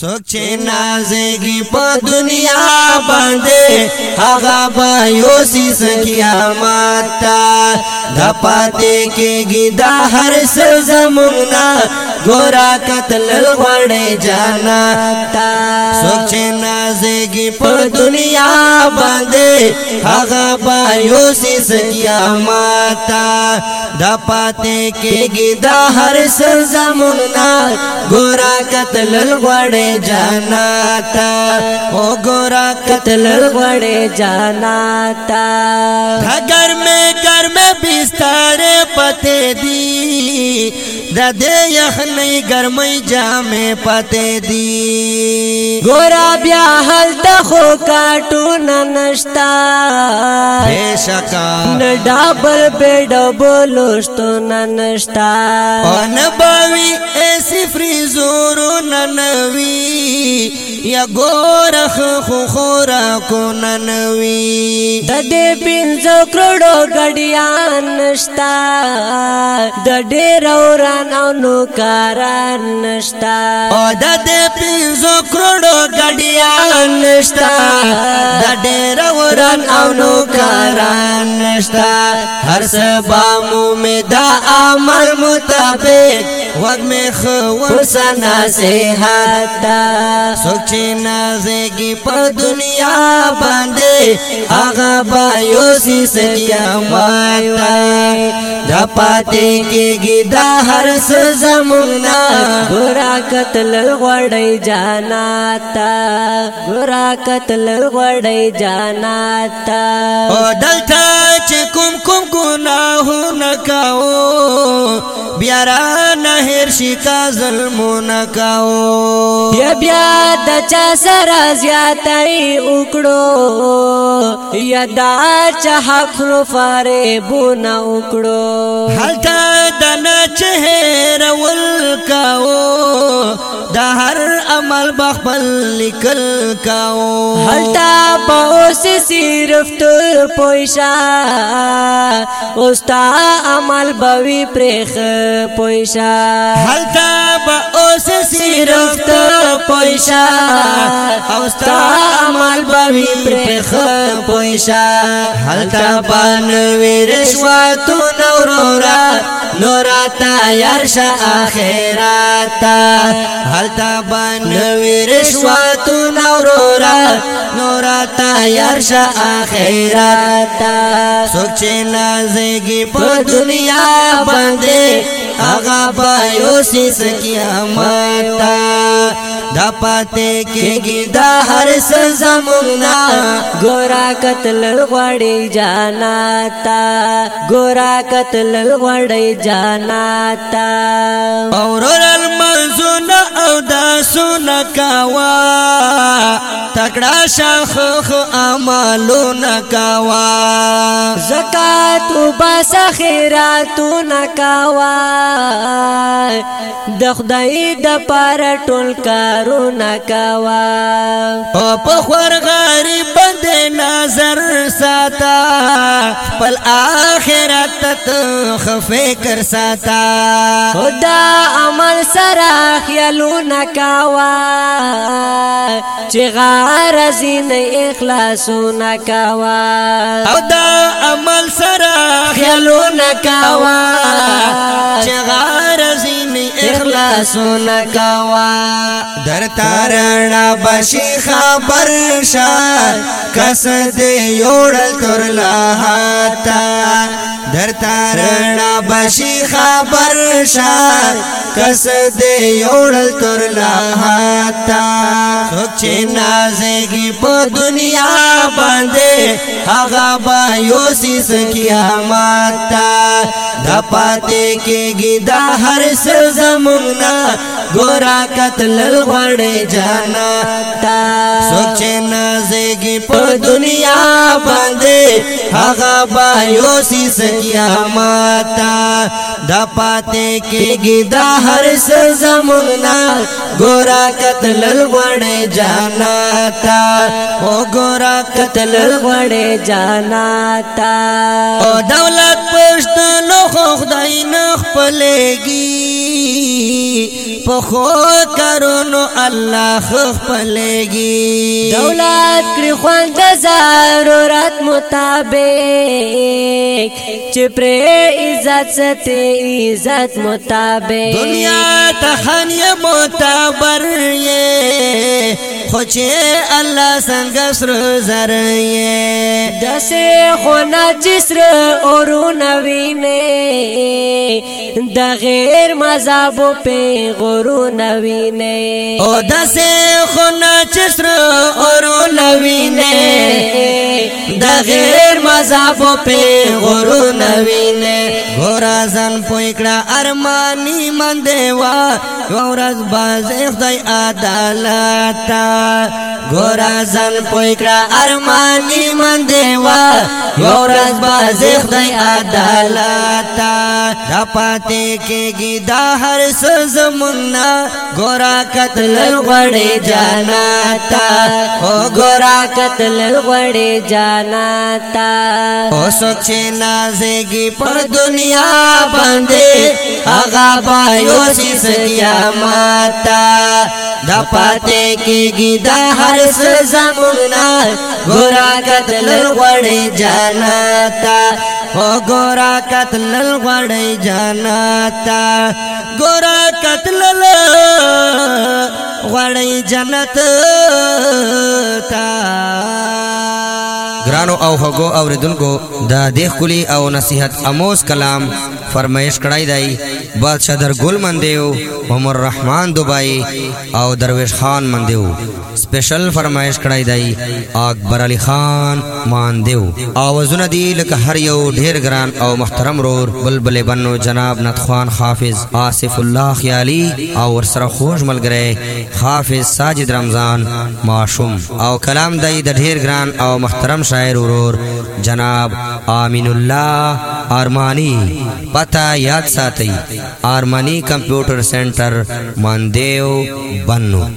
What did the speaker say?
څوک چې نازګي په دنیا باندې هغه به یوسي سکیامات دا پاتې کېږي دا هر څه زمونږ گورا قتل غڑے جانا تا سوچے نازے گی پر دنیا باندے آغا بایو سی سکیا ماتا دا پاتے کے گی دا ہر سرزا مننا گورا قتل غڑے جانا تا او گورا قتل غڑے جانا تا گھر میں گھر میں بستارے پتے دی د دې یخنۍ ګرمۍ جامې پته دي ګورا بیا هلته خو کاټونه نشتا بشکا نه ډابل بیډ بولوشتو نه نشتا ان باوی ایسی فریزورو نه نوي یا ګورخ خو خورا کو نه نوي د دې پینځو کروڑو ګډیان نشتا د ډېر اوران ګران او نو کاران نشتا او د دې پینځو کروڑو ګډیان نشتا د ډېر وران او نو کاران نشتا هر سبا مو می دا امر مطابق وګ می خو سنا صحت سوچ نازګي په دنیا باندې هغه با یوسی سقیامت دا پاتے کی گی دا ہر سزمنا برا قتل غڑی جانا تا برا قتل غڑی جانا تا او دلتا چی کم کم گناہو نکاو بیارا نہر شکا ظلمو کاو یا بیا دچا سرا زیادہی اکڑو یا دا چا حق رو فارے بونا اکڑو هلته د نه چهره ول کاو د هر عمل بخبل لیکل کاو هلته پوس صرف تر پویشا اوستا عمل بوي پرخ پویشا هلته پوس صرف تر پویشا او ستا عمل بوی پر خ پویشا حلتا پان ویرشوا تو نورورا نوراتا یارشا آخیراتا حلتا پان ویرشوا تو نورورا نوراتا یارشا آخیراتا سوچے نازگی په دنیا باندې هغه پایوسی سکیامتا دا پاتې کېږي دا هر څه زمونا ګورا قتل غړې جاناتا ګورا قتل غړې جاناتا اورل المنزون او دا سونه کاوا تکړه شاخ عملو نکاوا زکات وباس خیراتو نکاوا د خدای د پر ټول کارونه کوا او په خور غریب باندې نظر ساتا خپل آخرت ته فکر ساتا خدا عمل سره خیالونه کوا چې غرض نه اخلاصونه کوا او دا عمل سره خیالونه کوا سن کوا در تارنا بشی خبر شا کس دے یوڑل تر لہاتا در تارنا بشی خبر شا کس دے یوڑل تر لہاتا سوچے نازے گی پا دنیا آغا با یوسی سکی آمات دا پاتے کے گی دا ہر سر زمونا گورا قتل بڑے جانا تا سوچے نا لړزېږي په دنیا باندې هغه با یوسی سقیامت دا پاتې کېږي دا هر څه زمونږنا ګورا قتل لړوړې جانات او ګورا قتل لړوړې جانات او دولت پښتنو خو خدای نه خپلېږي پخو کرونو الله خپلېږي دولت کړی خوان د ضرورت مطابق چې پر عزت ته عزت مطابق دنیا ته خنې معتبر یې خو چې الله څنګه سر زرې دسه خو نجسر اورونه وینې د غیر مذهب په غرونه وینې او دسه خو نجسر اورونه وینې د غیر مذهب په غرونه وینې غورازن پویکړه ارمانی من دیوا ورځ باز خدای عدالت ګور ځان پوي کړه ارمان ایمان دیوا یو راز باز خدای عدالت دپاتے گی دا ہر سز گورا قتل غڑے بڑے تا او گورا قتل بڑے جانا تا او سوچے نازے گی پر دنیا بندے آگا بایو ماتا کے گی ہر سز مننا منا قتل غڑے بڑے تا او ګورا قتل غړې جنت ګورا قتل غړې جنت تا ګرانو او هغو اوریدونکو د دې خولي او نصيحت اموس کلام فرمایش کړای دی بادشاہ درګل مندیو عمر رحمان دوبای او درویش خان مندیو سپیشل فرمایش کړای دی اکبر علی خان ماندیو اوازونه دی لکه هر یو ډیر ګران او محترم رور بلبل بنو جناب ندخوان حافظ آصف الله خیالی او ورسره خوش ملګری حافظ ساجد رمضان ماشوم او کلام دی د ډیر ګران او محترم شاعر ورور جناب امین الله ارمانی یاد آرمانی کمپیوٹر سینٹر مندیو بنو